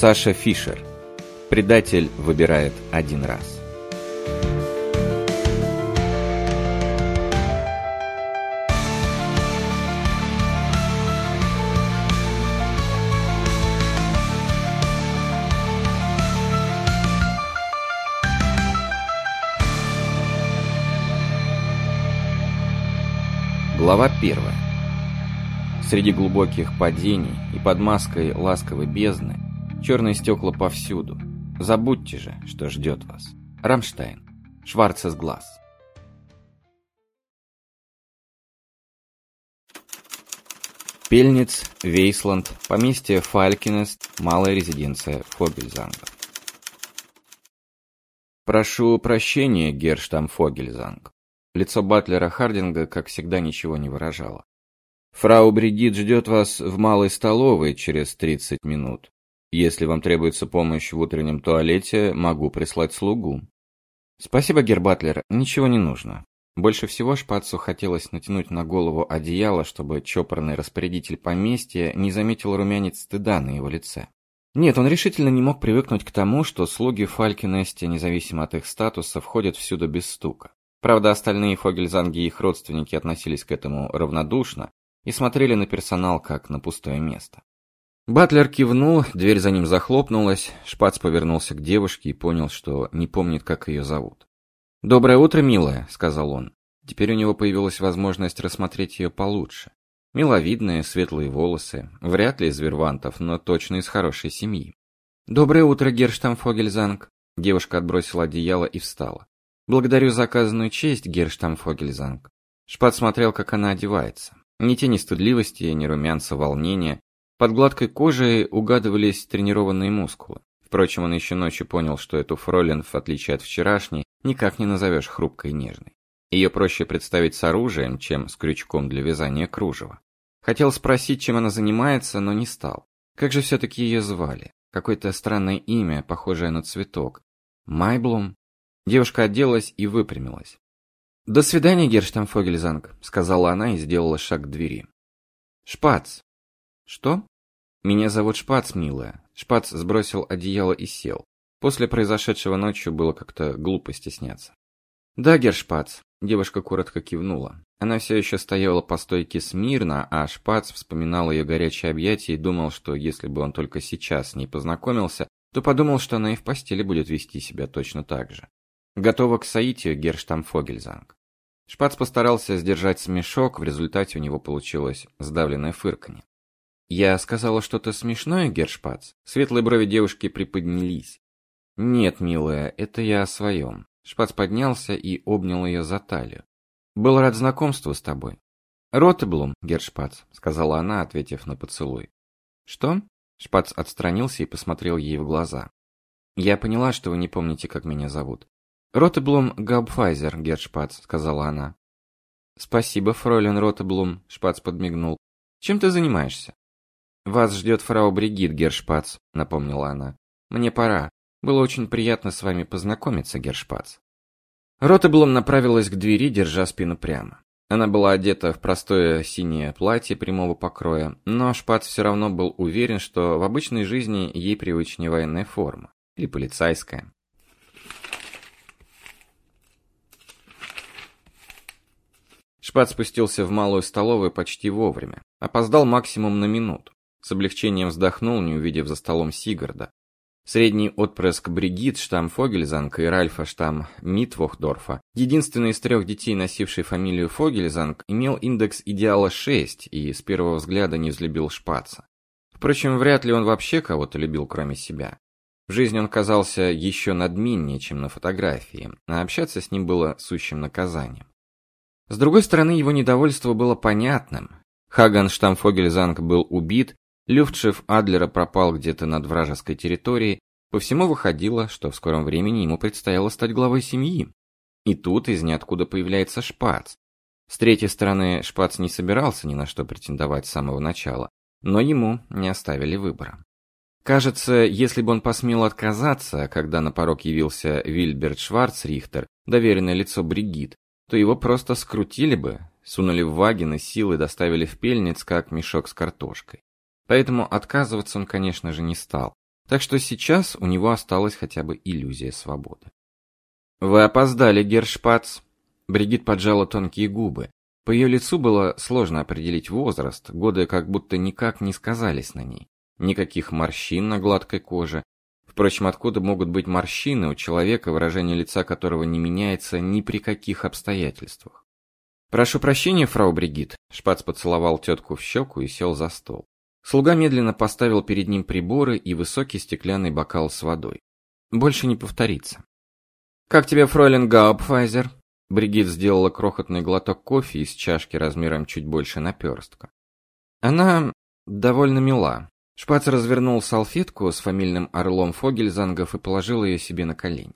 Саша Фишер. Предатель выбирает один раз. Глава первая. Среди глубоких падений и под маской ласковой бездны черные стекла повсюду. Забудьте же, что ждет вас. Рамштайн. Шварц из глаз. Пельниц, Вейсланд, поместье Фалькинест, малая резиденция Фогельзанга. Прошу прощения, Герштам Фогельзанг. Лицо батлера Хардинга, как всегда, ничего не выражало. Фрау Бригит ждет вас в малой столовой через 30 минут. Если вам требуется помощь в утреннем туалете, могу прислать слугу. Спасибо, Гербатлер, ничего не нужно. Больше всего Шпацу хотелось натянуть на голову одеяло, чтобы чопорный распорядитель поместья не заметил румянец стыда на его лице. Нет, он решительно не мог привыкнуть к тому, что слуги Фалькинести, независимо от их статуса, входят всюду без стука. Правда, остальные Фогельзанги и их родственники относились к этому равнодушно и смотрели на персонал как на пустое место. Батлер кивнул, дверь за ним захлопнулась, Шпац повернулся к девушке и понял, что не помнит, как ее зовут. «Доброе утро, милая», — сказал он. Теперь у него появилась возможность рассмотреть ее получше. Миловидные, светлые волосы, вряд ли из вервантов, но точно из хорошей семьи. «Доброе утро, Герштамфогельзанг», — девушка отбросила одеяло и встала. «Благодарю за оказанную честь, Герштамфогельзанг». Шпат смотрел, как она одевается. Ни тени стыдливости, ни румянца волнения, под гладкой кожей угадывались тренированные мускулы. Впрочем, он еще ночью понял, что эту фролин, в отличие от вчерашней, никак не назовешь хрупкой и нежной. Ее проще представить с оружием, чем с крючком для вязания кружева. Хотел спросить, чем она занимается, но не стал. Как же все-таки ее звали? Какое-то странное имя, похожее на цветок. Майблум? Девушка оделась и выпрямилась. «До свидания, Герштамфогельзанг», — сказала она и сделала шаг к двери. «Шпац, «Что?» «Меня зовут Шпац, милая». Шпац сбросил одеяло и сел. После произошедшего ночью было как-то глупо стесняться. «Да, Гершпац», — девушка коротко кивнула. Она все еще стояла по стойке смирно, а Шпац вспоминал ее горячее объятие и думал, что если бы он только сейчас с ней познакомился, то подумал, что она и в постели будет вести себя точно так же. Готова к соитию Герштамфогельзанг. Шпац постарался сдержать смешок, в результате у него получилось сдавленное фырканье. «Я сказала что-то смешное, Гершпац?» Светлые брови девушки приподнялись. «Нет, милая, это я о своем». Шпац поднялся и обнял ее за талию. «Был рад знакомству с тобой». «Ротеблум, Гершпац», — сказала она, ответив на поцелуй. «Что?» Шпац отстранился и посмотрел ей в глаза. «Я поняла, что вы не помните, как меня зовут». «Ротеблум Гаубфайзер, Гершпац», — сказала она. «Спасибо, фройлен Ротеблум», — Шпац подмигнул. «Чем ты занимаешься?» «Вас ждет фрау Бригит, Гершпац», — напомнила она. «Мне пора. Было очень приятно с вами познакомиться, Гершпац». Ротеблом направилась к двери, держа спину прямо. Она была одета в простое синее платье прямого покроя, но Шпац все равно был уверен, что в обычной жизни ей привычнее военная форма. Или полицейская. Шпац спустился в малую столовую почти вовремя. Опоздал максимум на минуту. С облегчением вздохнул, не увидев за столом Сигарда. Средний отпрыск Бригит, штамм Фогельзанг и Ральфа, штамм Митвохдорфа, единственный из трех детей, носивший фамилию Фогельзанг, имел индекс идеала 6 и с первого взгляда не взлюбил Шпаца. Впрочем, вряд ли он вообще кого-то любил, кроме себя. В жизни он казался еще надменнее, чем на фотографии, а общаться с ним было сущим наказанием. С другой стороны, его недовольство было понятным. Хаган Штамфогельзанг был убит, Люфтшиф Адлера пропал где-то над вражеской территорией, по всему выходило, что в скором времени ему предстояло стать главой семьи. И тут из ниоткуда появляется Шпац. С третьей стороны, Шпац не собирался ни на что претендовать с самого начала, но ему не оставили выбора. Кажется, если бы он посмел отказаться, когда на порог явился Вильберт Шварцрихтер, доверенное лицо Бригит, то его просто скрутили бы, сунули в ваген и силы доставили в пельниц, как мешок с картошкой. Поэтому отказываться он, конечно же, не стал. Так что сейчас у него осталась хотя бы иллюзия свободы. «Вы опоздали, Гершпац!» Бригит поджала тонкие губы. По ее лицу было сложно определить возраст, годы как будто никак не сказались на ней. Никаких морщин на гладкой коже. Впрочем, откуда могут быть морщины у человека, выражение лица которого не меняется ни при каких обстоятельствах? «Прошу прощения, фрау Бригит», — Шпац поцеловал тетку в щеку и сел за стол. Слуга медленно поставил перед ним приборы и высокий стеклянный бокал с водой. Больше не повторится. «Как тебе, фройлен Гаупфайзер?» Бригит сделала крохотный глоток кофе из чашки размером чуть больше наперстка. Она довольно мила. Шпац развернул салфетку с фамильным орлом Фогельзангов и положил ее себе на колени.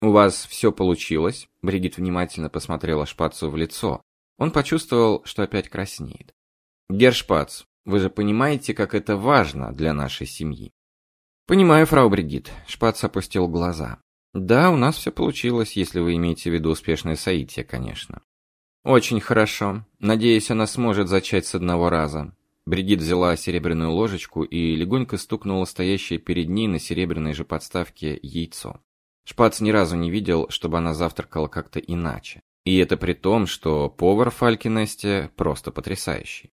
«У вас все получилось?» Бригит внимательно посмотрела Шпацу в лицо. Он почувствовал, что опять краснеет. «Гершпац, вы же понимаете, как это важно для нашей семьи?» «Понимаю, фрау Бригит», — Шпац опустил глаза. Да, у нас все получилось, если вы имеете в виду успешное соитие, конечно. Очень хорошо. Надеюсь, она сможет зачать с одного раза. Бригит взяла серебряную ложечку и легонько стукнула стоящее перед ней на серебряной же подставке яйцо. Шпац ни разу не видел, чтобы она завтракала как-то иначе. И это при том, что повар Фалькинесте просто потрясающий.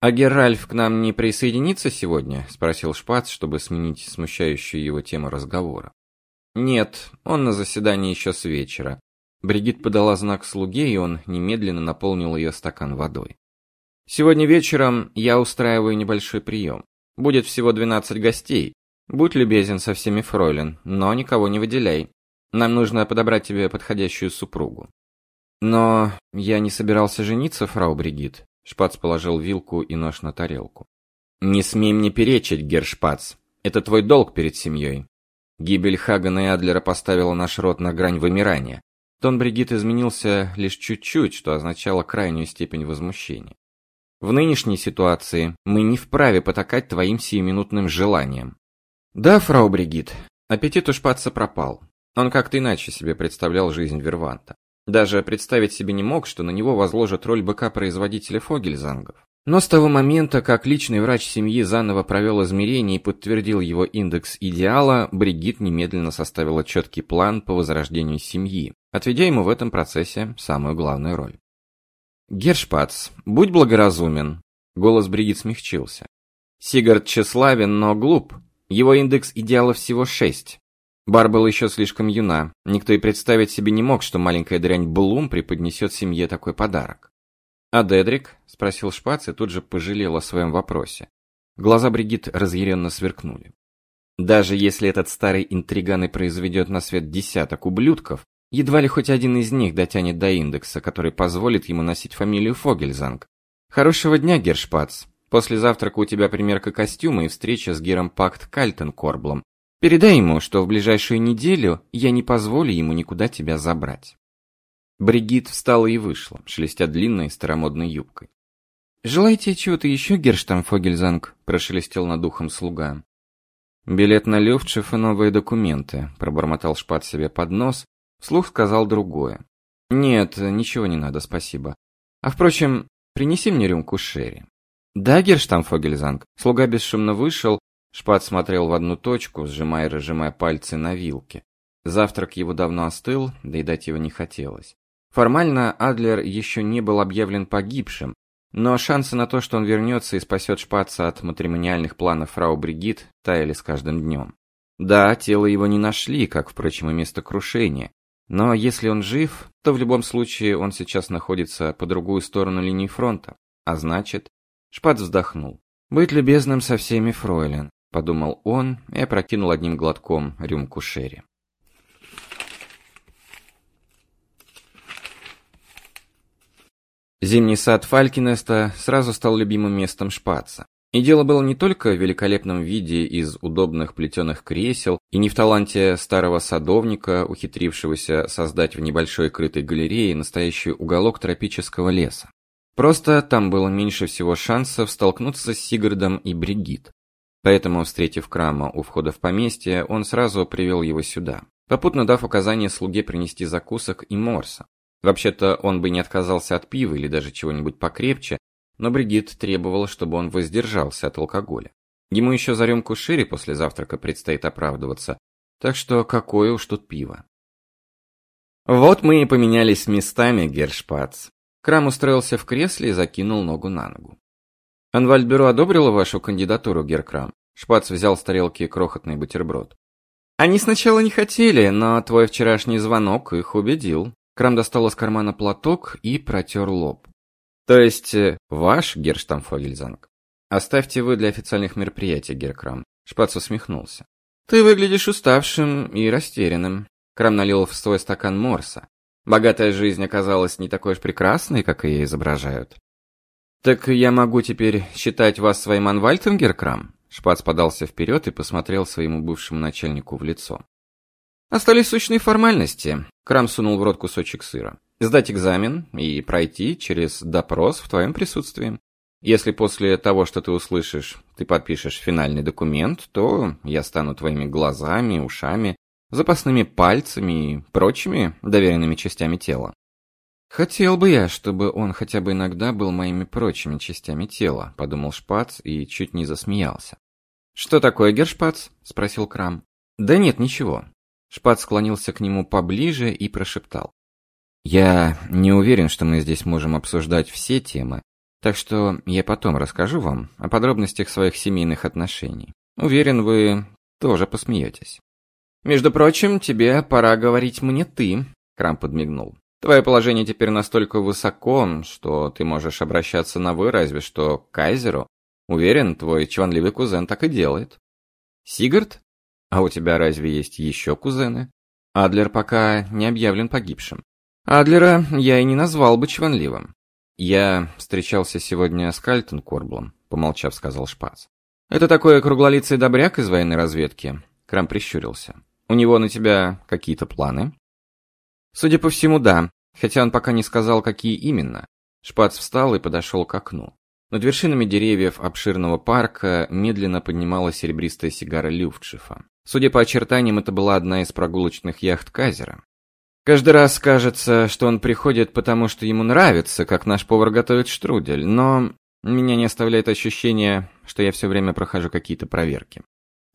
«А Геральф к нам не присоединится сегодня?» – спросил Шпац, чтобы сменить смущающую его тему разговора. Нет, он на заседании еще с вечера. Бригит подала знак слуге, и он немедленно наполнил ее стакан водой. Сегодня вечером я устраиваю небольшой прием. Будет всего 12 гостей. Будь любезен со всеми, фройлен, но никого не выделяй. Нам нужно подобрать тебе подходящую супругу. Но я не собирался жениться, фрау Бригит. Шпац положил вилку и нож на тарелку. Не смей мне перечить, Гершпац. Это твой долг перед семьей. Гибель Хагана и Адлера поставила наш род на грань вымирания. Тон Бригит изменился лишь чуть-чуть, что означало крайнюю степень возмущения. В нынешней ситуации мы не вправе потакать твоим сиюминутным желаниям. Да, фрау Бригит, аппетит у шпаца пропал. Он как-то иначе себе представлял жизнь Верванта. Даже представить себе не мог, что на него возложат роль быка-производителя фогельзангов. Но с того момента, как личный врач семьи заново провел измерение и подтвердил его индекс идеала, Бригит немедленно составила четкий план по возрождению семьи, отведя ему в этом процессе самую главную роль. «Гершпац, будь благоразумен!» Голос Бригит смягчился. «Сигард тщеславен, но глуп. Его индекс идеала всего шесть. Бар был еще слишком юна. Никто и представить себе не мог, что маленькая дрянь Блум преподнесет семье такой подарок. А Дедрик? спросил Шпац и тут же пожалел о своем вопросе. Глаза Бригит разъяренно сверкнули. Даже если этот старый интриган и произведет на свет десяток ублюдков, едва ли хоть один из них дотянет до индекса, который позволит ему носить фамилию Фогельзанг. Хорошего дня, Гершпац. После завтрака у тебя примерка костюма и встреча с Гером Пакт Кальтенкорблом. Передай ему, что в ближайшую неделю я не позволю ему никуда тебя забрать. Бригит встала и вышла, шелестя длинной старомодной юбкой. «Желаете чего-то еще, Герштамфогельзанг?» – прошелестел над ухом слуга. «Билет на Люфтшиф и новые документы», – пробормотал Шпат себе под нос, вслух сказал другое. «Нет, ничего не надо, спасибо. А впрочем, принеси мне рюмку шерри». «Да, Герштамфогельзанг?» Слуга бесшумно вышел, Шпат смотрел в одну точку, сжимая и разжимая пальцы на вилке. Завтрак его давно остыл, доедать его не хотелось. Формально Адлер еще не был объявлен погибшим, но шансы на то, что он вернется и спасет Шпаца от матримониальных планов фрау Бригит, таяли с каждым днем. Да, тело его не нашли, как, впрочем, и место крушения, но если он жив, то в любом случае он сейчас находится по другую сторону линии фронта, а значит... Шпац вздохнул. «Быть любезным со всеми, фройлен», — подумал он и опрокинул одним глотком рюмку шерри. Зимний сад Фалькинеста сразу стал любимым местом Шпаца. И дело было не только в великолепном виде из удобных плетеных кресел и не в таланте старого садовника, ухитрившегося создать в небольшой крытой галерее настоящий уголок тропического леса. Просто там было меньше всего шансов столкнуться с Сигардом и Бригит. Поэтому, встретив Крама у входа в поместье, он сразу привел его сюда, попутно дав указание слуге принести закусок и морса. Вообще-то он бы не отказался от пива или даже чего-нибудь покрепче, но Бригит требовала, чтобы он воздержался от алкоголя. Ему еще за рюмку шире после завтрака предстоит оправдываться, так что какое уж тут пиво. Вот мы и поменялись местами, Гершпац. Крам устроился в кресле и закинул ногу на ногу. Анвальдбюро одобрило вашу кандидатуру, Геркрам? Шпац взял с тарелки крохотный бутерброд. Они сначала не хотели, но твой вчерашний звонок их убедил. Крам достал из кармана платок и протер лоб. То есть, э, ваш, Герштамфогельзанг? Оставьте вы для официальных мероприятий, Геркрам. Шпац усмехнулся. Ты выглядишь уставшим и растерянным. Крам налил в свой стакан морса. Богатая жизнь оказалась не такой уж прекрасной, как ее изображают. Так я могу теперь считать вас своим анвальтом, Геркрам? Шпац подался вперед и посмотрел своему бывшему начальнику в лицо. Остались сущные формальности. Крам сунул в рот кусочек сыра. Сдать экзамен и пройти через допрос в твоем присутствии. Если после того, что ты услышишь, ты подпишешь финальный документ, то я стану твоими глазами, ушами, запасными пальцами и прочими доверенными частями тела. Хотел бы я, чтобы он хотя бы иногда был моими прочими частями тела, подумал Шпац и чуть не засмеялся. Что такое, Гершпац? спросил Крам. Да нет, ничего. Шпац склонился к нему поближе и прошептал: Я не уверен, что мы здесь можем обсуждать все темы, так что я потом расскажу вам о подробностях своих семейных отношений. Уверен, вы тоже посмеетесь. Между прочим, тебе пора говорить мне ты, Крам подмигнул. Твое положение теперь настолько высоко, что ты можешь обращаться на «вы», разве что к кайзеру. Уверен, твой чванливый кузен так и делает. Сигард? А у тебя разве есть еще кузены? Адлер пока не объявлен погибшим. Адлера я и не назвал бы чванливым. Я встречался сегодня с Кальтенкорблом, помолчав, сказал Шпац. Это такой круглолицый добряк из военной разведки. Крам прищурился. У него на тебя какие-то планы? Судя по всему, да, хотя он пока не сказал, какие именно. Шпац встал и подошел к окну. Над вершинами деревьев обширного парка медленно поднималась серебристая сигара Люфтшифа. Судя по очертаниям, это была одна из прогулочных яхт Казера. Каждый раз кажется, что он приходит потому, что ему нравится, как наш повар готовит штрудель, но меня не оставляет ощущение, что я все время прохожу какие-то проверки.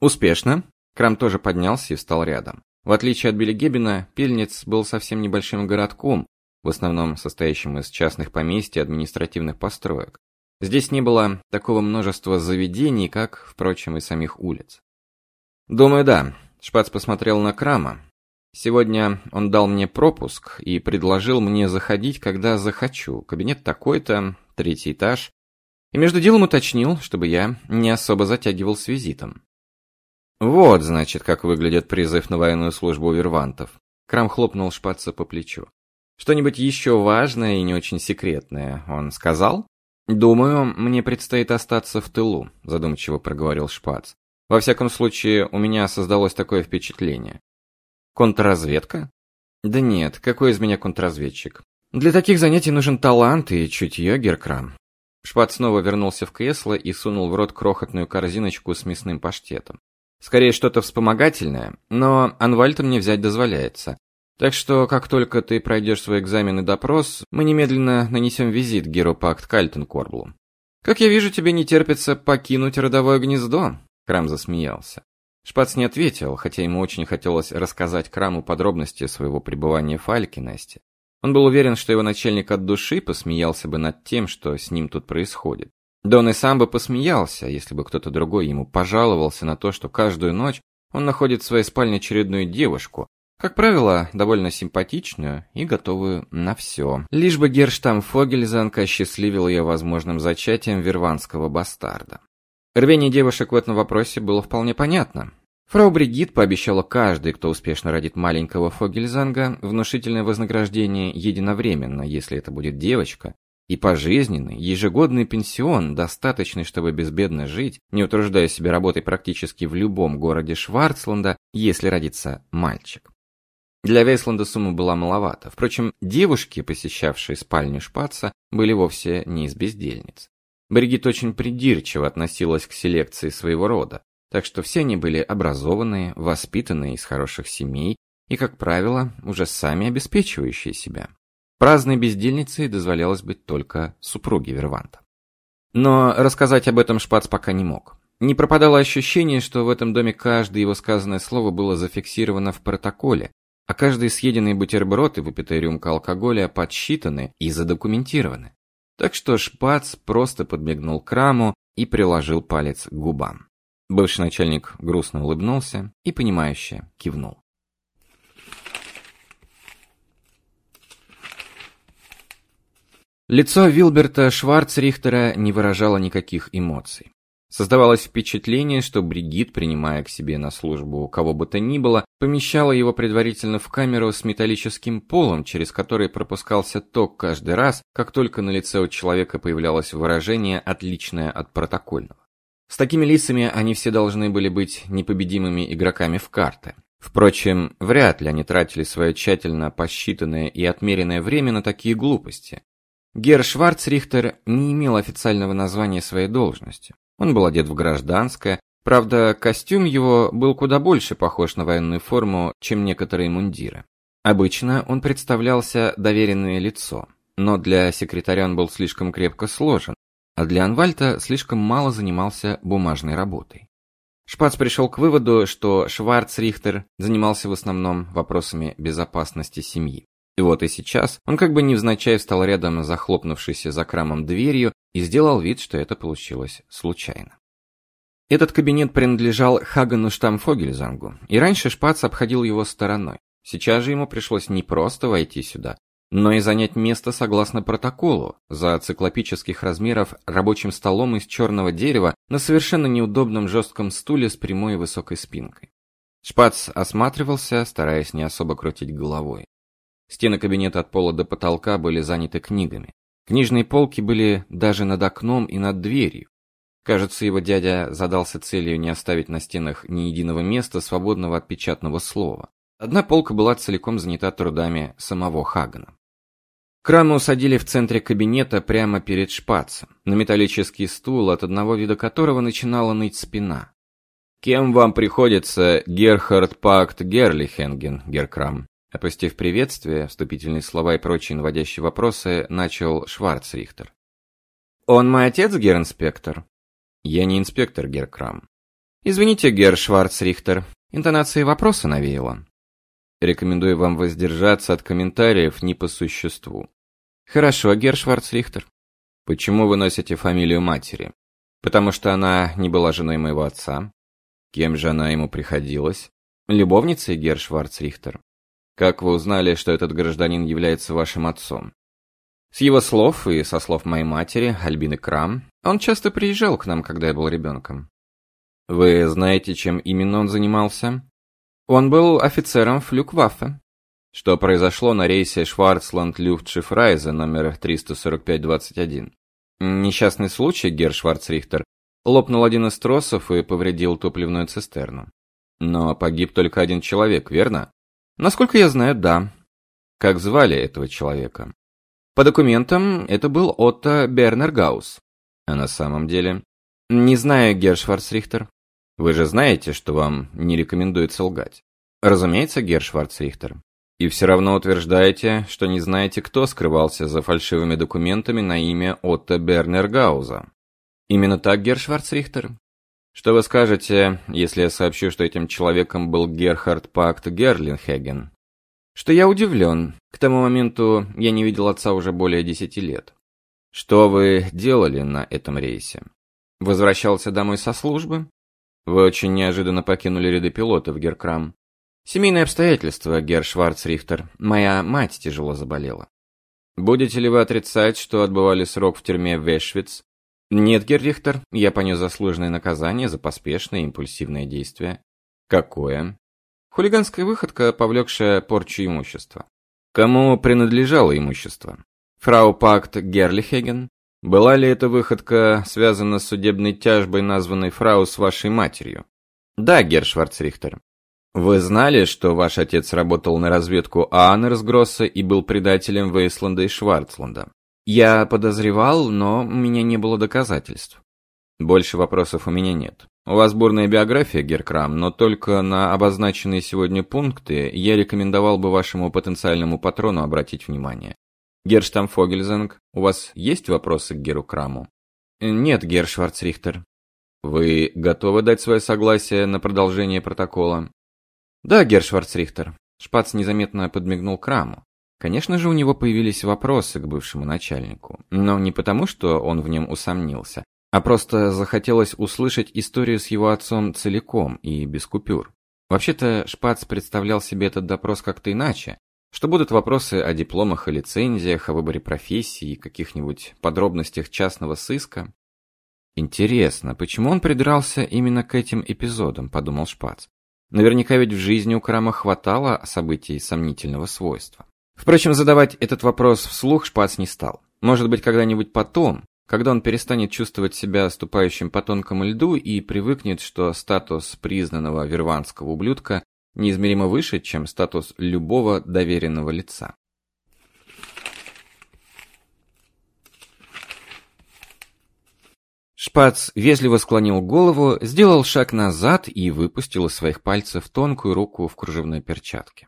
Успешно. Крам тоже поднялся и встал рядом. В отличие от Белегебена, Пельниц был совсем небольшим городком, в основном состоящим из частных поместьй и административных построек. Здесь не было такого множества заведений, как, впрочем, и самих улиц. Думаю, да. Шпац посмотрел на Крама. Сегодня он дал мне пропуск и предложил мне заходить, когда захочу. Кабинет такой-то, третий этаж. И между делом уточнил, чтобы я не особо затягивал с визитом. Вот, значит, как выглядит призыв на военную службу вервантов. Крам хлопнул Шпаца по плечу. Что-нибудь еще важное и не очень секретное он сказал? Думаю, мне предстоит остаться в тылу, задумчиво проговорил Шпац. Во всяком случае, у меня создалось такое впечатление. Контрразведка? Да нет, какой из меня контрразведчик? Для таких занятий нужен талант и чутье, Геркрам. Шпац снова вернулся в кресло и сунул в рот крохотную корзиночку с мясным паштетом. Скорее что-то вспомогательное, но Анвальтом мне взять дозволяется. Так что, как только ты пройдешь свой экзамен и допрос, мы немедленно нанесем визит Геропакт Кальтенкорблу. Как я вижу, тебе не терпится покинуть родовое гнездо, Крам засмеялся. Шпац не ответил, хотя ему очень хотелось рассказать Краму подробности своего пребывания в Алькинесте. Он был уверен, что его начальник от души посмеялся бы над тем, что с ним тут происходит. Да он и сам бы посмеялся, если бы кто-то другой ему пожаловался на то, что каждую ночь он находит в своей спальне очередную девушку, как правило, довольно симпатичную и готовую на все. Лишь бы Герштам Фогельзанг осчастливил ее возможным зачатием верванского бастарда. Рвение девушек в этом вопросе было вполне понятно. Фрау Бригит пообещала каждый, кто успешно родит маленького Фогельзанга, внушительное вознаграждение единовременно, если это будет девочка, и пожизненный, ежегодный пенсион, достаточный, чтобы безбедно жить, не утруждая себя работой практически в любом городе Шварцланда, если родится мальчик. Для Вейсланда сумма была маловата. Впрочем, девушки, посещавшие спальню Шпаца, были вовсе не из бездельниц. Бригит очень придирчиво относилась к селекции своего рода, так что все они были образованные, воспитанные из хороших семей и, как правило, уже сами обеспечивающие себя. Праздной бездельницей дозволялось быть только супруге Верванта. Но рассказать об этом Шпац пока не мог. Не пропадало ощущение, что в этом доме каждое его сказанное слово было зафиксировано в протоколе, а каждый съеденный бутерброд и выпитая рюмка алкоголя подсчитаны и задокументированы. Так что Шпац просто подмигнул Краму и приложил палец к губам. Бывший начальник грустно улыбнулся и понимающе кивнул. Лицо Вилберта Шварцрихтера не выражало никаких эмоций. Создавалось впечатление, что Бригит, принимая к себе на службу кого бы то ни было, помещала его предварительно в камеру с металлическим полом, через который пропускался ток каждый раз, как только на лице у человека появлялось выражение, отличное от протокольного. С такими лицами они все должны были быть непобедимыми игроками в карты. Впрочем, вряд ли они тратили свое тщательно посчитанное и отмеренное время на такие глупости. Герр Шварцрихтер не имел официального названия своей должности. Он был одет в гражданское, правда, костюм его был куда больше похож на военную форму, чем некоторые мундиры. Обычно он представлялся доверенное лицо, но для секретаря он был слишком крепко сложен, а для Анвальта слишком мало занимался бумажной работой. Шпац пришел к выводу, что Шварцрихтер занимался в основном вопросами безопасности семьи. И вот и сейчас он как бы невзначай встал рядом с захлопнувшейся за крамом дверью и сделал вид, что это получилось случайно. Этот кабинет принадлежал Хагану Штамфогельзангу, и раньше Шпац обходил его стороной. Сейчас же ему пришлось не просто войти сюда, но и занять место согласно протоколу за циклопических размеров рабочим столом из черного дерева на совершенно неудобном жестком стуле с прямой высокой спинкой. Шпац осматривался, стараясь не особо крутить головой. Стены кабинета от пола до потолка были заняты книгами. Книжные полки были даже над окном и над дверью. Кажется, его дядя задался целью не оставить на стенах ни единого места, свободного от печатного слова. Одна полка была целиком занята трудами самого Хагана. Крама усадили в центре кабинета прямо перед шпацем, на металлический стул, от одного вида которого начинала ныть спина. «Кем вам приходится Герхард Пакт Герлихенген, Геркрам?» Опустив приветствие, вступительные слова и прочие наводящие вопросы, начал Шварцрихтер. «Он мой отец, гер-инспектор?» «Я не инспектор, гер-крам». «Извините, гер Шварцрихтер, интонации вопроса навеяло». «Рекомендую вам воздержаться от комментариев не по существу». «Хорошо, гер Шварцрихтер». «Почему вы носите фамилию матери?» «Потому что она не была женой моего отца». «Кем же она ему приходилась?» «Любовницей, гер Шварцрихтер». Как вы узнали, что этот гражданин является вашим отцом? С его слов и со слов моей матери, Альбины Крам, он часто приезжал к нам, когда я был ребенком. Вы знаете, чем именно он занимался? Он был офицером флюкваффе. Что произошло на рейсе Шварцланд-Люфтшифрайзе номер 34521? Несчастный случай, Герр Шварцрихтер, лопнул один из тросов и повредил топливную цистерну. Но погиб только один человек, верно? Насколько я знаю, да. Как звали этого человека? По документам, это был Отто Бернергаус. А на самом деле? Не знаю, Гершварцрихтер. Вы же знаете, что вам не рекомендуется лгать. Разумеется, Гершварцрихтер. И все равно утверждаете, что не знаете, кто скрывался за фальшивыми документами на имя Отто Бернергауза. Именно так, Гершварцрихтер? Что вы скажете, если я сообщу, что этим человеком был Герхард Пакт Герлинхеген? Что я удивлен. К тому моменту я не видел отца уже более десяти лет. Что вы делали на этом рейсе? Возвращался домой со службы? Вы очень неожиданно покинули ряды пилотов, Геркрам. Семейные обстоятельства, Гер Шварцрихтер. Моя мать тяжело заболела. Будете ли вы отрицать, что отбывали срок в тюрьме Вешвиц нет, Геррихтер, я понес заслуженное наказание за поспешное импульсивное действие. Какое? Хулиганская выходка, повлекшая порчу имущества. Кому принадлежало имущество? Фрау Пакт Герлихеген? Была ли эта выходка связана с судебной тяжбой, названной фрау с вашей матерью? Да, Герр Шварцрихтер. Вы знали, что ваш отец работал на разведку Аанерсгросса и был предателем Вейсланда и Шварцланда? Я подозревал, но у меня не было доказательств. Больше вопросов у меня нет. У вас бурная биография, Геркрам, но только на обозначенные сегодня пункты я рекомендовал бы вашему потенциальному патрону обратить внимание. Герштам Фогельзенг, у вас есть вопросы к Геру Краму? Нет, Гер Шварцрихтер. Вы готовы дать свое согласие на продолжение протокола? Да, Гершварцрихтер. Шпац незаметно подмигнул Краму. Конечно же, у него появились вопросы к бывшему начальнику, но не потому, что он в нем усомнился, а просто захотелось услышать историю с его отцом целиком и без купюр. Вообще-то Шпац представлял себе этот допрос как-то иначе, что будут вопросы о дипломах и лицензиях, о выборе профессии и каких-нибудь подробностях частного сыска. Интересно, почему он придрался именно к этим эпизодам, подумал Шпац. Наверняка ведь в жизни у Крама хватало событий сомнительного свойства. Впрочем, задавать этот вопрос вслух Шпац не стал. Может быть, когда-нибудь потом, когда он перестанет чувствовать себя ступающим по тонкому льду и привыкнет, что статус признанного верванского ублюдка неизмеримо выше, чем статус любого доверенного лица. Шпац вежливо склонил голову, сделал шаг назад и выпустил из своих пальцев тонкую руку в кружевной перчатке.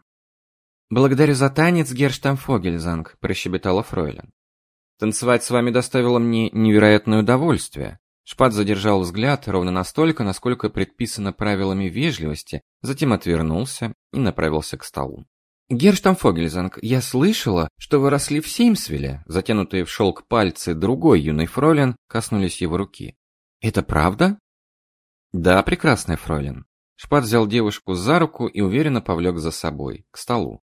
«Благодарю за танец, Герштамфогельзанг», – прощебетала Фройлен. «Танцевать с вами доставило мне невероятное удовольствие». Шпат задержал взгляд ровно настолько, насколько предписано правилами вежливости, затем отвернулся и направился к столу. «Герштамфогельзанг, я слышала, что вы росли в Сеймсвилле», затянутые в шелк пальцы другой юной фройлен коснулись его руки. «Это правда?» «Да, прекрасная фройлен». Шпат взял девушку за руку и уверенно повлек за собой, к столу.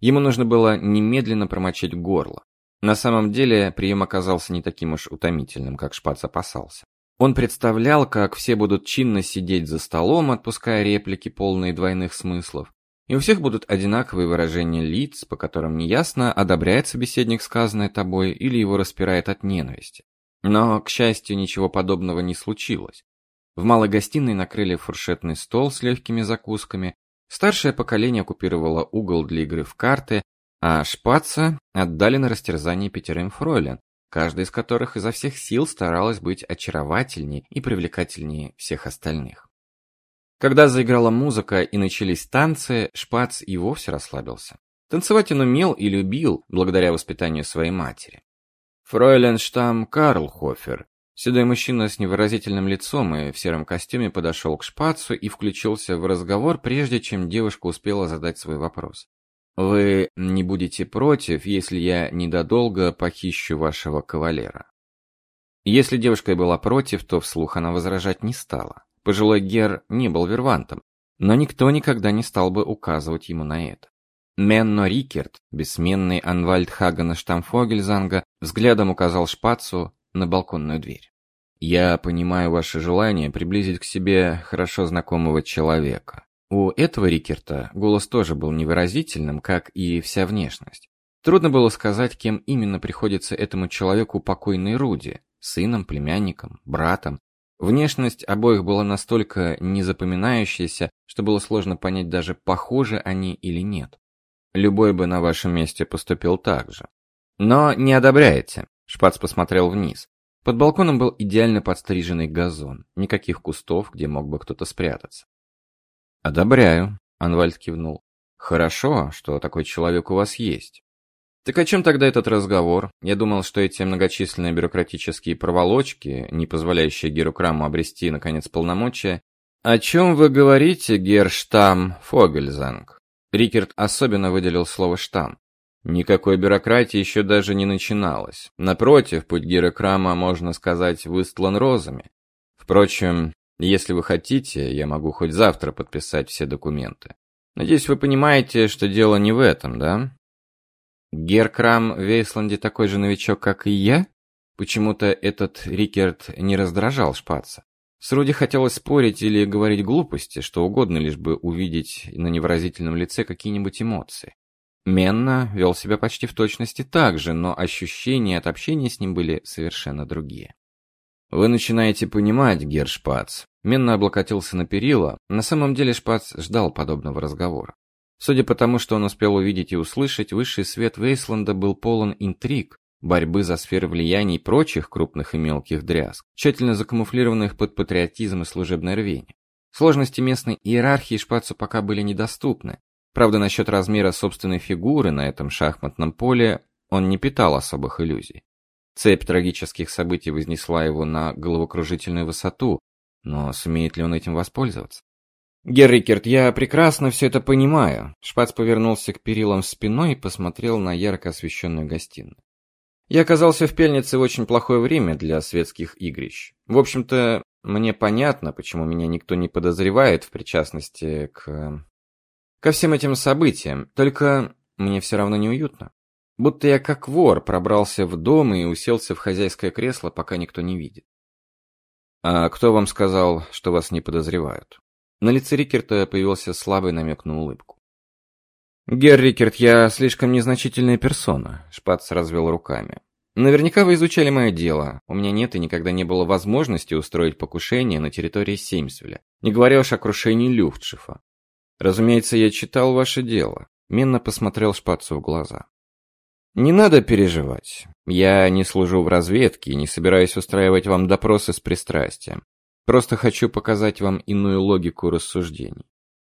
Ему нужно было немедленно промочить горло. На самом деле, прием оказался не таким уж утомительным, как Шпац опасался. Он представлял, как все будут чинно сидеть за столом, отпуская реплики, полные двойных смыслов, и у всех будут одинаковые выражения лиц, по которым неясно, одобряет собеседник сказанное тобой или его распирает от ненависти. Но, к счастью, ничего подобного не случилось. В малой гостиной накрыли фуршетный стол с легкими закусками, Старшее поколение оккупировало угол для игры в карты, а Шпаца отдали на растерзание пятерым фройлен, каждая из которых изо всех сил старалась быть очаровательнее и привлекательнее всех остальных. Когда заиграла музыка и начались танцы, Шпац и вовсе расслабился. Танцевать он умел и любил, благодаря воспитанию своей матери. Фройленштам Карлхофер Седой мужчина с невыразительным лицом и в сером костюме подошел к шпацу и включился в разговор, прежде чем девушка успела задать свой вопрос. «Вы не будете против, если я недолго похищу вашего кавалера?» Если девушка и была против, то вслух она возражать не стала. Пожилой Гер не был вервантом, но никто никогда не стал бы указывать ему на это. Менно Рикерт, бессменный Анвальд Хагана Штамфогельзанга, взглядом указал шпацу на балконную дверь. Я понимаю ваше желание приблизить к себе хорошо знакомого человека. У этого Рикерта голос тоже был невыразительным, как и вся внешность. Трудно было сказать, кем именно приходится этому человеку покойной Руди – сыном, племянником, братом. Внешность обоих была настолько незапоминающаяся, что было сложно понять даже, похожи они или нет. Любой бы на вашем месте поступил так же. Но не одобряете. Шпац посмотрел вниз. Под балконом был идеально подстриженный газон, никаких кустов, где мог бы кто-то спрятаться. «Одобряю», — Анвальд кивнул. «Хорошо, что такой человек у вас есть». «Так о чем тогда этот разговор? Я думал, что эти многочисленные бюрократические проволочки, не позволяющие Герукраму обрести, наконец, полномочия...» «О чем вы говорите, Герштам Фогельзанг?» Рикерт особенно выделил слово «штам». Никакой бюрократии еще даже не начиналось. Напротив, путь Геракрама, можно сказать, выстлан розами. Впрочем, если вы хотите, я могу хоть завтра подписать все документы. Надеюсь, вы понимаете, что дело не в этом, да? Геркрам в Вейсланде такой же новичок, как и я? Почему-то этот Рикерт не раздражал Шпаца. Сруди хотелось спорить или говорить глупости, что угодно, лишь бы увидеть на невыразительном лице какие-нибудь эмоции. Менна вел себя почти в точности так же, но ощущения от общения с ним были совершенно другие. «Вы начинаете понимать, Гер Шпац». Менна облокотился на перила. На самом деле Шпац ждал подобного разговора. Судя по тому, что он успел увидеть и услышать, высший свет Вейсланда был полон интриг, борьбы за сферы влияний прочих крупных и мелких дрязг, тщательно закамуфлированных под патриотизм и служебное рвение. Сложности местной иерархии Шпацу пока были недоступны, Правда, насчет размера собственной фигуры на этом шахматном поле он не питал особых иллюзий. Цепь трагических событий вознесла его на головокружительную высоту, но сумеет ли он этим воспользоваться? Геррикерт, я прекрасно все это понимаю. Шпац повернулся к перилам спиной и посмотрел на ярко освещенную гостиную. Я оказался в пельнице в очень плохое время для светских игрищ. В общем-то, мне понятно, почему меня никто не подозревает в причастности к... ко всем этим событиям, только мне все равно неуютно. Будто я как вор пробрался в дом и уселся в хозяйское кресло, пока никто не видит. А кто вам сказал, что вас не подозревают? На лице Рикерта появился слабый намек на улыбку. «Герр Рикерт, я слишком незначительная персона», — Шпац развел руками. «Наверняка вы изучали мое дело. У меня нет и никогда не было возможности устроить покушение на территории Сеймсвеля, не говоря уж о крушении Люфтшифа. Разумеется, я читал ваше дело». Минно посмотрел Шпацу в глаза. «Не надо переживать. Я не служу в разведке и не собираюсь устраивать вам допросы с пристрастием. Просто хочу показать вам иную логику рассуждений.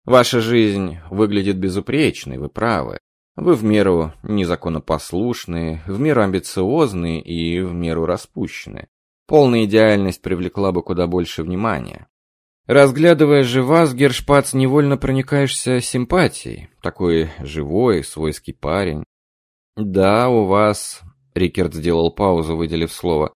Ваша жизнь выглядит безупречной, вы правы. Вы в меру незаконопослушные, в меру амбициозные и в меру распущенные. Полная идеальность привлекла бы куда больше внимания. Разглядывая же вас, Гершпац, невольно проникаешься симпатией. Такой живой, свойский парень. Да, у вас... Рикерт сделал паузу, выделив слово.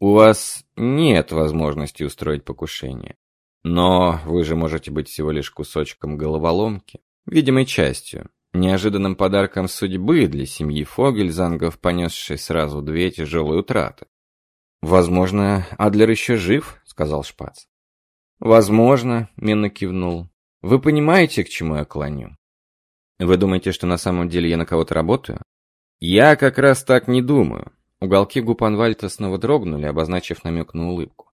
У вас нет возможности устроить покушение. Но вы же можете быть всего лишь кусочком головоломки, видимой частью, неожиданным подарком судьбы для семьи Фогельзангов, понесшей сразу две тяжелые утраты. «Возможно, Адлер еще жив», — сказал Шпац. «Возможно», — Минна кивнул. «Вы понимаете, к чему я клоню? Вы думаете, что на самом деле я на кого-то работаю? Я как раз так не думаю. Уголки губ Анвальта снова дрогнули, обозначив намек на улыбку.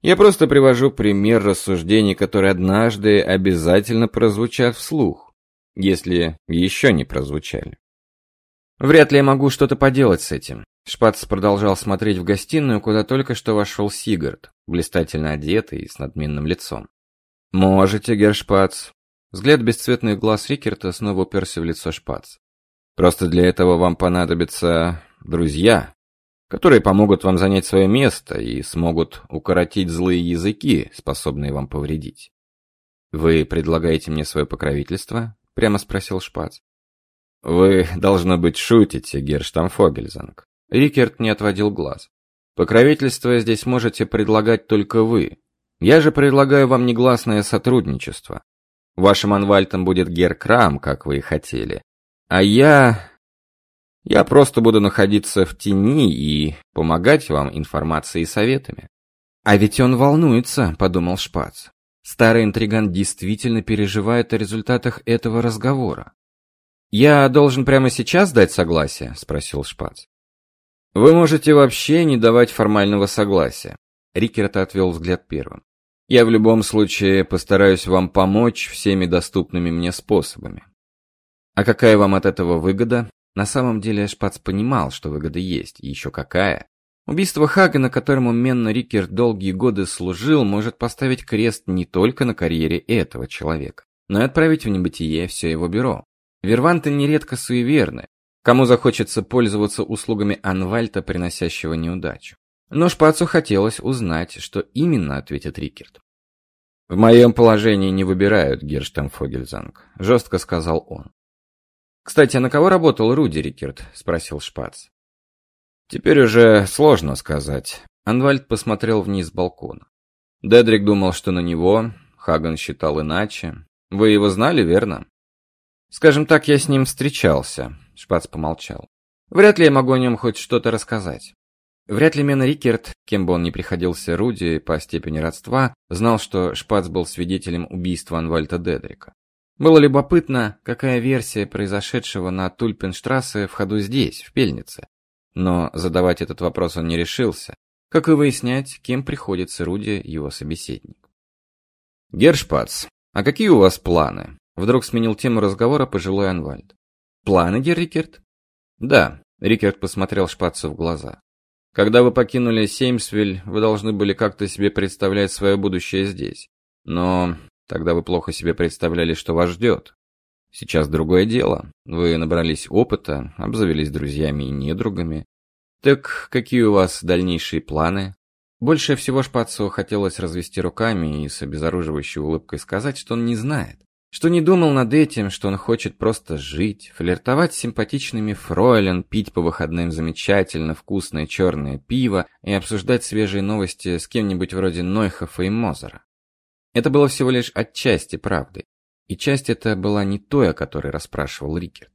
Я просто привожу пример рассуждений, которые однажды обязательно прозвучат вслух, если еще не прозвучали. Вряд ли я могу что-то поделать с этим. Шпац продолжал смотреть в гостиную, куда только что вошел Сигард, блистательно одетый и с надменным лицом. «Можете, Гершпац». Взгляд бесцветных глаз Рикерта снова уперся в лицо Шпац. «Просто для этого вам понадобятся друзья, которые помогут вам занять свое место и смогут укоротить злые языки, способные вам повредить. «Вы предлагаете мне свое покровительство?» — прямо спросил Шпац. «Вы, должно быть, шутите, Герштамфогельзанг». Рикерт не отводил глаз. «Покровительство здесь можете предлагать только вы. Я же предлагаю вам негласное сотрудничество. Вашим анвальтом будет Геркрам, как вы и хотели. А я... Я просто буду находиться в тени и помогать вам информацией и советами. А ведь он волнуется, подумал Шпац. Старый интриган действительно переживает о результатах этого разговора. «Я должен прямо сейчас дать согласие?» – спросил Шпац. «Вы можете вообще не давать формального согласия», – Рикерт отвел взгляд первым. «Я в любом случае постараюсь вам помочь всеми доступными мне способами». «А какая вам от этого выгода?» На самом деле Шпац понимал, что выгода есть, и еще какая. Убийство Хагена, которому Менна Рикер долгие годы служил, может поставить крест не только на карьере этого человека, но и отправить в небытие все его бюро. Верванты нередко суеверны. Кому захочется пользоваться услугами Анвальта, приносящего неудачу. Но Шпацу хотелось узнать, что именно ответит Рикерт. «В моем положении не выбирают, Герштамфогельзанг», — жестко сказал он. «Кстати, а на кого работал Руди Рикерт?» – спросил Шпац. «Теперь уже сложно сказать». Анвальд посмотрел вниз с балкона. Дедрик думал, что на него, Хаган считал иначе. Вы его знали, верно? Скажем так, я с ним встречался, Шпац помолчал. Вряд ли я могу о нем хоть что-то рассказать. Вряд ли Мен Рикерт, кем бы он ни приходился Руди по степени родства, знал, что Шпац был свидетелем убийства Анвальта Дедрика. Было любопытно, какая версия произошедшего на Тульпенштрассе в ходу здесь, в Пельнице. Но задавать этот вопрос он не решился, как и выяснять, кем приходится Руди его собеседник. «Гершпац, а какие у вас планы?» Вдруг сменил тему разговора пожилой Анвальд. «Планы, Гер Рикерт?» «Да», — Рикерт посмотрел Шпацу в глаза. «Когда вы покинули Сеймсвиль, вы должны были как-то себе представлять свое будущее здесь. Но Тогда вы плохо себе представляли, что вас ждет. Сейчас другое дело. Вы набрались опыта, обзавелись друзьями и недругами. Так какие у вас дальнейшие планы? Больше всего Шпацу хотелось развести руками и с обезоруживающей улыбкой сказать, что он не знает, что не думал над этим, что он хочет просто жить, флиртовать с симпатичными фройлен, пить по выходным замечательно вкусное черное пиво и обсуждать свежие новости с кем-нибудь вроде Нойхофа и Мозера. Это было всего лишь отчасти правдой, и часть эта была не той, о которой расспрашивал Рикерт.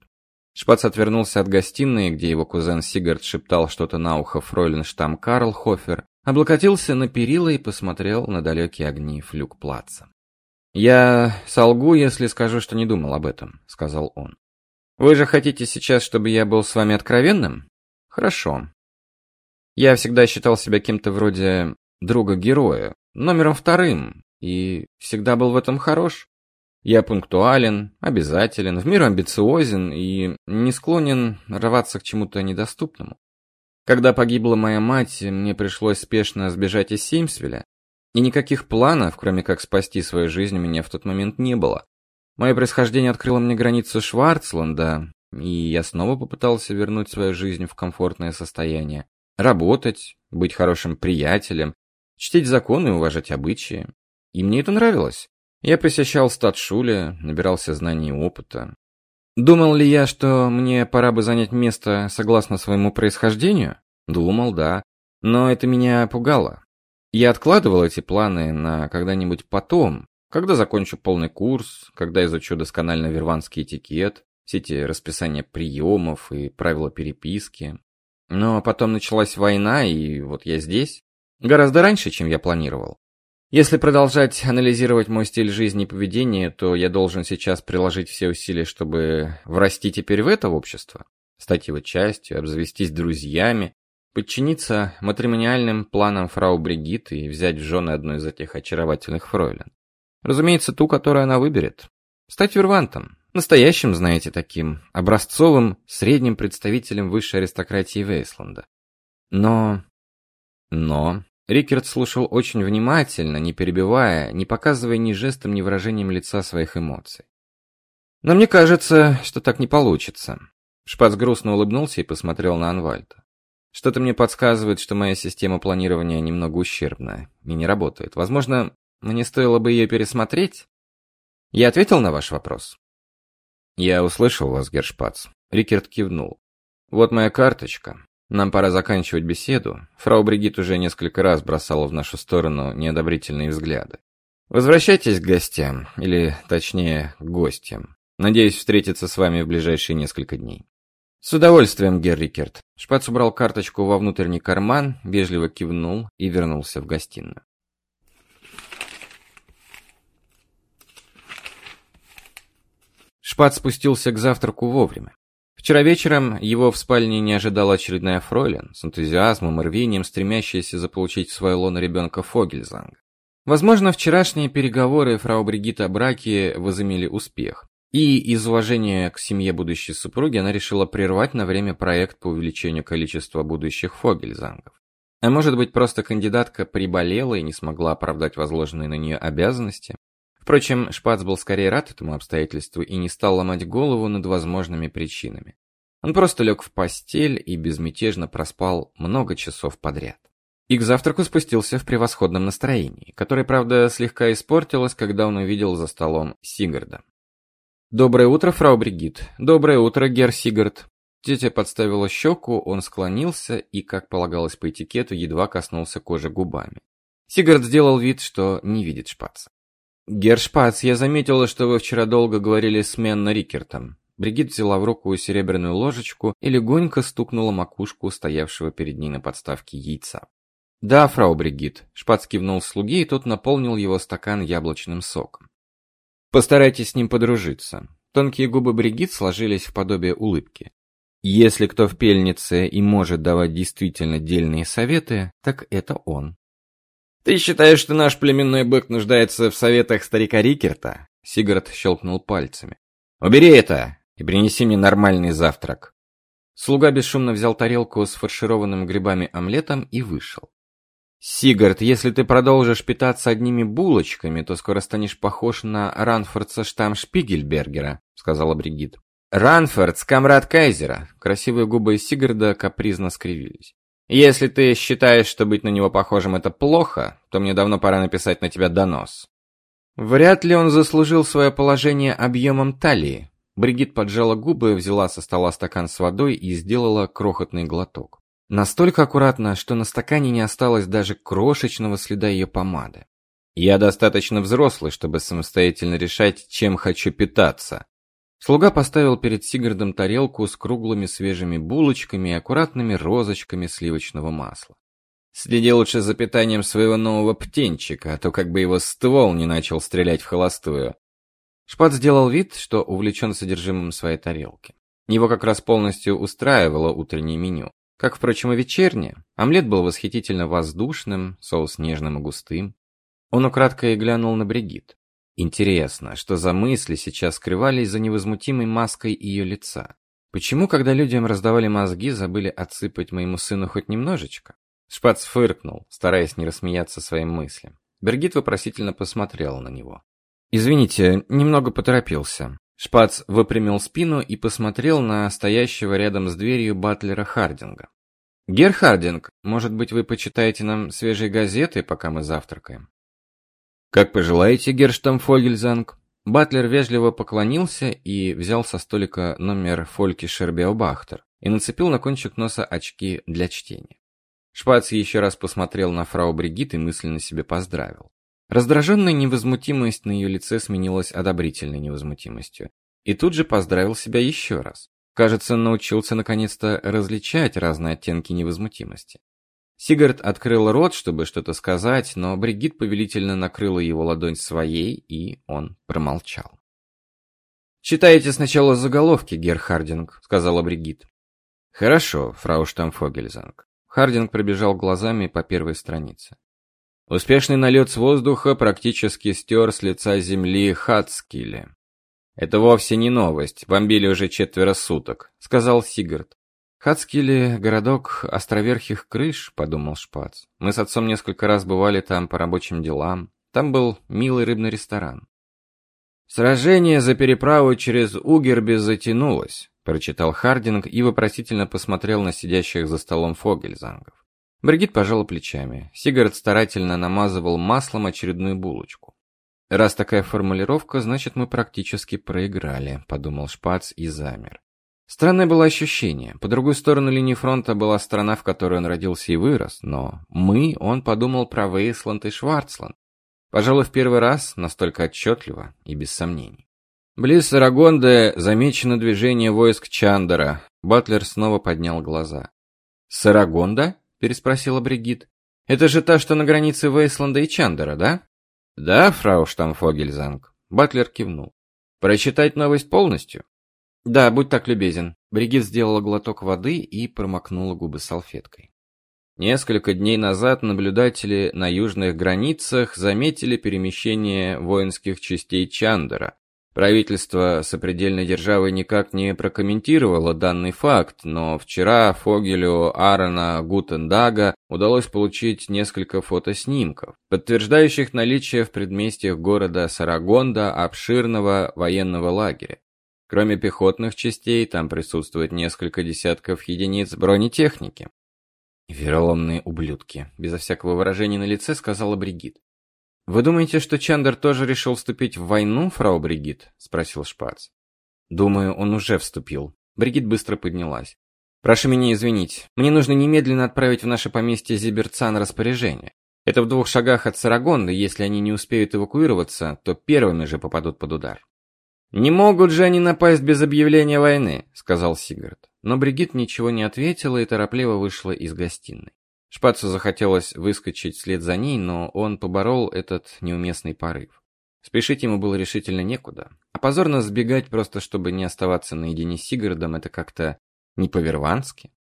Шпац отвернулся от гостиной, где его кузен Сигард шептал что-то на ухо фройлен штамм Карлхофер, облокотился на перила и посмотрел на далекие огни флюгплаца. «Я солгу, если скажу, что не думал об этом», — сказал он. «Вы же хотите сейчас, чтобы я был с вами откровенным? Хорошо. Я всегда считал себя кем-то вроде друга-героя, номером вторым, и всегда был в этом хорош. Я пунктуален, обязателен, в меру амбициозен и не склонен рваться к чему-то недоступному. Когда погибла моя мать, мне пришлось спешно сбежать из Сеймсвеля, и никаких планов, кроме как спасти свою жизнь, у меня в тот момент не было. Мое происхождение открыло мне границу Шварцланда, и я снова попытался вернуть свою жизнь в комфортное состояние. Работать, быть хорошим приятелем, чтить законы и уважать обычаи. И мне это нравилось. Я посещал статшуле, набирался знаний и опыта. Думал ли я, что мне пора бы занять место согласно своему происхождению? Думал, да. Но это меня пугало. Я откладывал эти планы на когда-нибудь потом, когда закончу полный курс, когда изучу досконально верванский этикет, все эти расписания приемов и правила переписки. Но потом началась война, и вот я здесь. Гораздо раньше, чем я планировал. Если продолжать анализировать мой стиль жизни и поведения, то я должен сейчас приложить все усилия, чтобы врасти теперь в это общество, стать его частью, обзавестись друзьями, подчиниться матримониальным планам фрау Бригитты и взять в жены одну из этих очаровательных фройлен. Разумеется, ту, которую она выберет. Стать вервантом, настоящим, знаете, таким, образцовым, средним представителем высшей аристократии Вейсланда. Но... Но... Рикерт слушал очень внимательно, не перебивая, не показывая ни жестом, ни выражением лица своих эмоций. «Но мне кажется, что так не получится». Шпац грустно улыбнулся и посмотрел на Анвальта. «Что-то мне подсказывает, что моя система планирования немного ущербная и не работает. Возможно, мне стоило бы ее пересмотреть?» «Я ответил на ваш вопрос?» «Я услышал вас, Гершпац». Рикерт кивнул. «Вот моя карточка. Нам пора заканчивать беседу. Фрау Бригит уже несколько раз бросала в нашу сторону неодобрительные взгляды. Возвращайтесь к гостям, или, точнее, к гостям. Надеюсь встретиться с вами в ближайшие несколько дней. С удовольствием, Геррикерт. Шпац убрал карточку во внутренний карман, вежливо кивнул и вернулся в гостиную. Шпац спустился к завтраку вовремя. Вчера вечером его в спальне не ожидала очередная фройлен, с энтузиазмом и рвением стремящаяся заполучить в свое лоно ребенка Фогельзанг. Возможно, вчерашние переговоры фрау Бригитта браке возымели успех. И из уважения к семье будущей супруги она решила прервать на время проект по увеличению количества будущих Фогельзангов. А может быть, просто кандидатка приболела и не смогла оправдать возложенные на нее обязанности? Впрочем, Шпац был скорее рад этому обстоятельству и не стал ломать голову над возможными причинами. Он просто лег в постель и безмятежно проспал много часов подряд. И к завтраку спустился в превосходном настроении, которое, правда, слегка испортилось, когда он увидел за столом Сигарда. «Доброе утро, фрау Бригит. Доброе утро, гер Сигард». Тетя подставила щеку, он склонился и, как полагалось по этикету, едва коснулся кожи губами. Сигард сделал вид, что не видит шпаца. «Гершпац, я заметила, что вы вчера долго говорили с Менна Рикертом». Бригит взяла в руку серебряную ложечку и легонько стукнула макушку стоявшего перед ней на подставке яйца. «Да, фрау Бригит», — Шпац кивнул слуге, и тот наполнил его стакан яблочным соком. «Постарайтесь с ним подружиться». Тонкие губы Бригит сложились в подобие улыбки. «Если кто в пельнице и может давать действительно дельные советы, так это он». «Ты считаешь, что наш племенной бык нуждается в советах старика Рикерта?» Сигард щелкнул пальцами. «Убери это и принеси мне нормальный завтрак». Слуга бесшумно взял тарелку с фаршированным грибами омлетом и вышел. «Сигард, если ты продолжишь питаться одними булочками, то скоро станешь похож на Ранфордса штамм Шпигельбергера», — сказала Бригит. «Ранфордс, комрад Кайзера!» Красивые губы Сигарда капризно скривились. Если ты считаешь, что быть на него похожим это плохо, то мне давно пора написать на тебя донос. Вряд ли он заслужил свое положение объемом талии. Бригит поджала губы, взяла со стола стакан с водой и сделала крохотный глоток. Настолько аккуратно, что на стакане не осталось даже крошечного следа ее помады. Я достаточно взрослый, чтобы самостоятельно решать, чем хочу питаться. Слуга поставил перед Сигардом тарелку с круглыми свежими булочками и аккуратными розочками сливочного масла. Следи лучше за питанием своего нового птенчика, а то как бы его ствол не начал стрелять в холостую. Шпат сделал вид, что увлечен содержимым своей тарелки. Его как раз полностью устраивало утреннее меню. Как, впрочем, и вечернее. Омлет был восхитительно воздушным, соус нежным и густым. Он украдкой глянул на Бригит. Интересно, что за мысли сейчас скрывались за невозмутимой маской ее лица? Почему, когда людям раздавали мозги, забыли отсыпать моему сыну хоть немножечко? Шпац фыркнул, стараясь не рассмеяться своим мыслям. Бергит вопросительно посмотрела на него. «Извините, немного поторопился». Шпац выпрямил спину и посмотрел на стоящего рядом с дверью батлера Хардинга. «Гер Хардинг, может быть, вы почитаете нам свежие газеты, пока мы завтракаем?» «Как пожелаете, Герштамфогельзанг». Батлер вежливо поклонился и взял со столика номер Фольки Шербеобахтер и нацепил на кончик носа очки для чтения. Шпац еще раз посмотрел на фрау Бригит и мысленно себе поздравил. Раздраженная невозмутимость на ее лице сменилась одобрительной невозмутимостью. И тут же поздравил себя еще раз. Кажется, научился наконец-то различать разные оттенки невозмутимости. Сигард открыл рот, чтобы что-то сказать, но Бригит повелительно накрыла его ладонь своей, и он промолчал. «Читайте сначала заголовки, Гер Хардинг», — сказала Бригит. «Хорошо, фрау Штамфогельзанг». Хардинг пробежал глазами по первой странице. Успешный налет с воздуха практически стер с лица земли Хацкиле. «Это вовсе не новость, бомбили уже четверо суток», — сказал Сигард. «Хацкили — городок островерхих крыш», — подумал Шпац. «Мы с отцом несколько раз бывали там по рабочим делам. Там был милый рыбный ресторан». «Сражение за переправу через Угерби затянулось», — прочитал Хардинг и вопросительно посмотрел на сидящих за столом фогельзангов. Бригит пожала плечами. Сигард старательно намазывал маслом очередную булочку. «Раз такая формулировка, значит, мы практически проиграли», — подумал Шпац и замер. Странное было ощущение. По другой сторону линии фронта была страна, в которой он родился и вырос, но мы, он подумал про Вейсланд и Шварцланд. Пожалуй, в первый раз настолько отчетливо и без сомнений. Близ Сарагонды замечено движение войск Чандера. Батлер снова поднял глаза. «Сарагонда?» – переспросила Бригит. «Это же та, что на границе Вейсланда и Чандера, да?» «Да, фрау Штамфогельзанг». Батлер кивнул. «Прочитать новость полностью?» Да, будь так любезен. Бригит сделала глоток воды и промокнула губы салфеткой. Несколько дней назад наблюдатели на южных границах заметили перемещение воинских частей Чандера. Правительство сопредельной державы никак не прокомментировало данный факт, но вчера Фогелю Аарона Гутендага удалось получить несколько фотоснимков, подтверждающих наличие в предместьях города Сарагонда обширного военного лагеря. Кроме пехотных частей, там присутствует несколько десятков единиц бронетехники. «Вероломные ублюдки», — безо всякого выражения на лице сказала Бригит. «Вы думаете, что Чандер тоже решил вступить в войну, фрау Бригит?» — спросил Шпац. «Думаю, он уже вступил». Бригит быстро поднялась. «Прошу меня извинить. Мне нужно немедленно отправить в наше поместье Зиберцан распоряжение. Это в двух шагах от Сарагонды, если они не успеют эвакуироваться, то первыми же попадут под удар». «Не могут же они напасть без объявления войны», — сказал Сигард. Но Бригит ничего не ответила и торопливо вышла из гостиной. Шпацу захотелось выскочить вслед за ней, но он поборол этот неуместный порыв. Спешить ему было решительно некуда, а позорно сбегать просто, чтобы не оставаться наедине с Сигардом, это как-то не по-вервански.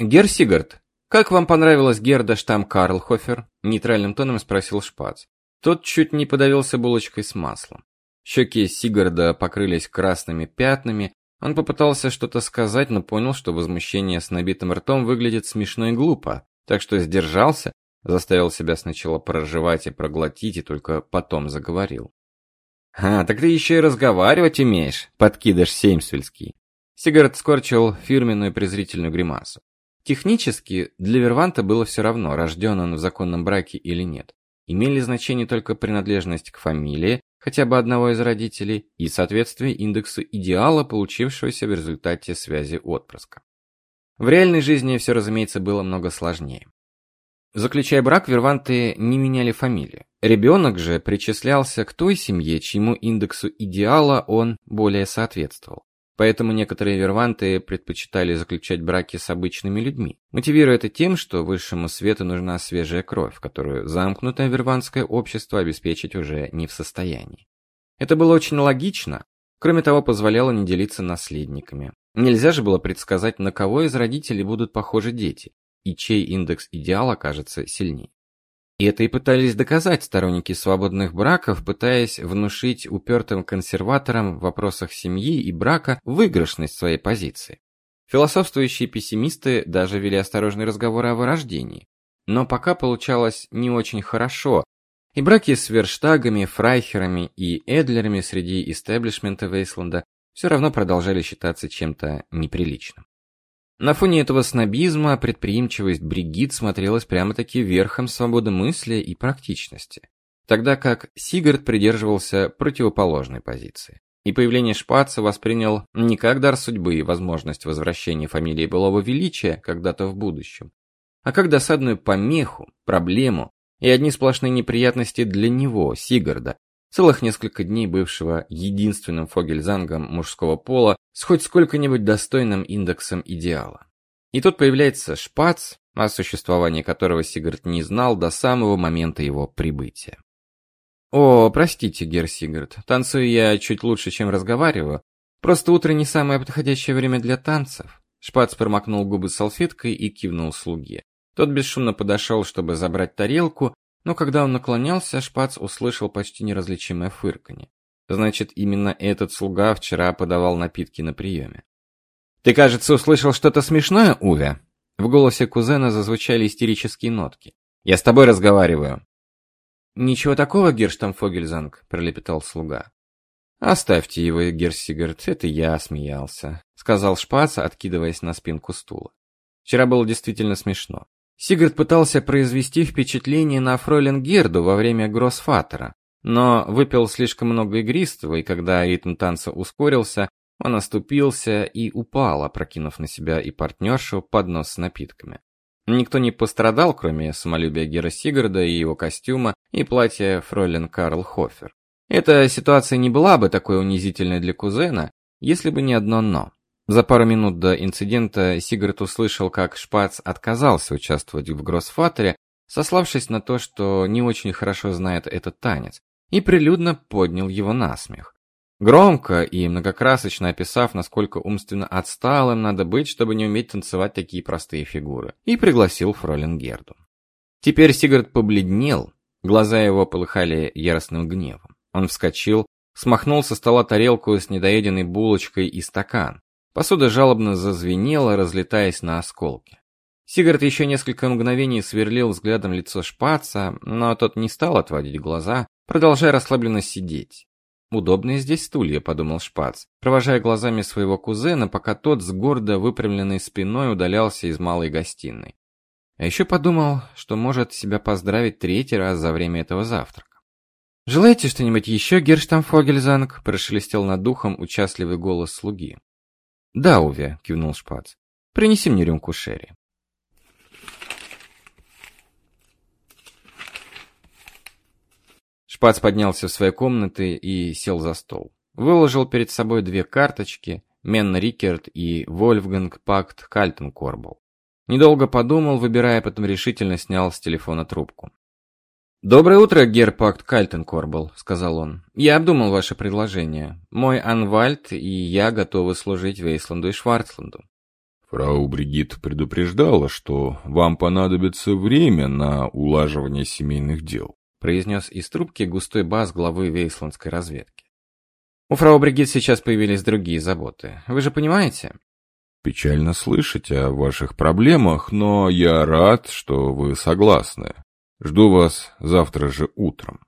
«Гер Сигард, как вам понравилась Герда штамм Карлхофер?» — нейтральным тоном спросил Шпац. Тот чуть не подавился булочкой с маслом. Щеки Сигарда покрылись красными пятнами. Он попытался что-то сказать, но понял, что возмущение с набитым ртом выглядит смешно и глупо, так что сдержался, заставил себя сначала прожевать и проглотить, и только потом заговорил. «А, так ты еще и разговаривать умеешь, подкидыш Сеймсвельский!» Сигард скорчил фирменную презрительную гримасу. Технически для Верванта было все равно, рожден он в законном браке или нет. Имели значение только принадлежность к фамилии, хотя бы одного из родителей, и соответствие индексу идеала, получившегося в результате связи отпрыска. В реальной жизни все, разумеется, было много сложнее. Заключая брак, верванты не меняли фамилию. Ребенок же причислялся к той семье, чьему индексу идеала он более соответствовал. Поэтому некоторые верванты предпочитали заключать браки с обычными людьми, мотивируя это тем, что высшему свету нужна свежая кровь, которую замкнутое верванское общество обеспечить уже не в состоянии. Это было очень логично, кроме того, позволяло не делиться наследниками. Нельзя же было предсказать, на кого из родителей будут похожи дети, и чей индекс идеала окажется сильнее. И это и пытались доказать сторонники свободных браков, пытаясь внушить упертым консерваторам в вопросах семьи и брака выигрышность своей позиции. Философствующие пессимисты даже вели осторожные разговоры о вырождении. Но пока получалось не очень хорошо, и браки с Верштагами, Фрайхерами и Эдлерами среди истеблишмента Вейсланда все равно продолжали считаться чем-то неприличным. На фоне этого снобизма предприимчивость Бригит смотрелась прямо-таки верхом свободы мысли и практичности, тогда как Сигард придерживался противоположной позиции. И появление Шпаца воспринял не как дар судьбы и возможность возвращения фамилии былого величия когда-то в будущем, а как досадную помеху, проблему и одни сплошные неприятности для него, Сигарда, целых несколько дней бывшего единственным фогельзангом мужского пола с хоть сколько-нибудь достойным индексом идеала. И тут появляется шпац, о существовании которого Сигард не знал до самого момента его прибытия. «О, простите, Гер Сигард, танцую я чуть лучше, чем разговариваю. Просто утро не самое подходящее время для танцев». Шпац промокнул губы салфеткой и кивнул слуге. Тот бесшумно подошел, чтобы забрать тарелку, но когда он наклонялся, Шпац услышал почти неразличимое фырканье. Значит, именно этот слуга вчера подавал напитки на приеме. «Ты, кажется, услышал что-то смешное, Уве?» В голосе кузена зазвучали истерические нотки. «Я с тобой разговариваю». «Ничего такого, Герштамфогельзанг», — пролепетал слуга. «Оставьте его, Герсигард, это я смеялся», — сказал Шпац, откидываясь на спинку стула. Вчера было действительно смешно. Сигард пытался произвести впечатление на фройлен Герду во время Гроссфатера, но выпил слишком много игристого, и когда ритм танца ускорился, он оступился и упал, опрокинув на себя и партнершу поднос с напитками. Никто не пострадал, кроме самолюбия Гера Сигарда и его костюма и платья фройлен Карл Хофер. Эта ситуация не была бы такой унизительной для кузена, если бы не одно «но». За пару минут до инцидента Сигард услышал, как Шпац отказался участвовать в Гроссфатере, сославшись на то, что не очень хорошо знает этот танец, и прилюдно поднял его на смех. Громко и многокрасочно описав, насколько умственно отсталым надо быть, чтобы не уметь танцевать такие простые фигуры, и пригласил фролин Герду. Теперь Сигард побледнел, глаза его полыхали яростным гневом. Он вскочил, смахнул со стола тарелку с недоеденной булочкой и стакан, Посуда жалобно зазвенела, разлетаясь на осколки. Сигард еще несколько мгновений сверлил взглядом лицо шпаца, но тот не стал отводить глаза, продолжая расслабленно сидеть. «Удобные здесь стулья», — подумал шпац, провожая глазами своего кузена, пока тот с гордо выпрямленной спиной удалялся из малой гостиной. А еще подумал, что может себя поздравить третий раз за время этого завтрака. «Желаете что-нибудь еще, Герштамфогельзанг?» – прошелестел над духом участливый голос слуги. «Да, Уве», — кивнул Шпац. «Принеси мне рюмку Шерри». Шпац поднялся в свои комнаты и сел за стол. Выложил перед собой две карточки, Мен Рикерт и Вольфганг Пакт Кальтенкорбл. Недолго подумал, выбирая, потом решительно снял с телефона трубку. «Доброе утро, Герпакт Кальтенкорбл», — сказал он. «Я обдумал ваше предложение. Мой Анвальд и я готовы служить Вейсланду и Шварцланду». Фрау Бригит предупреждала, что вам понадобится время на улаживание семейных дел, произнес из трубки густой бас главы Вейсландской разведки. У фрау Бригит сейчас появились другие заботы. Вы же понимаете? Печально слышать о ваших проблемах, но я рад, что вы согласны. Жду вас завтра же утром.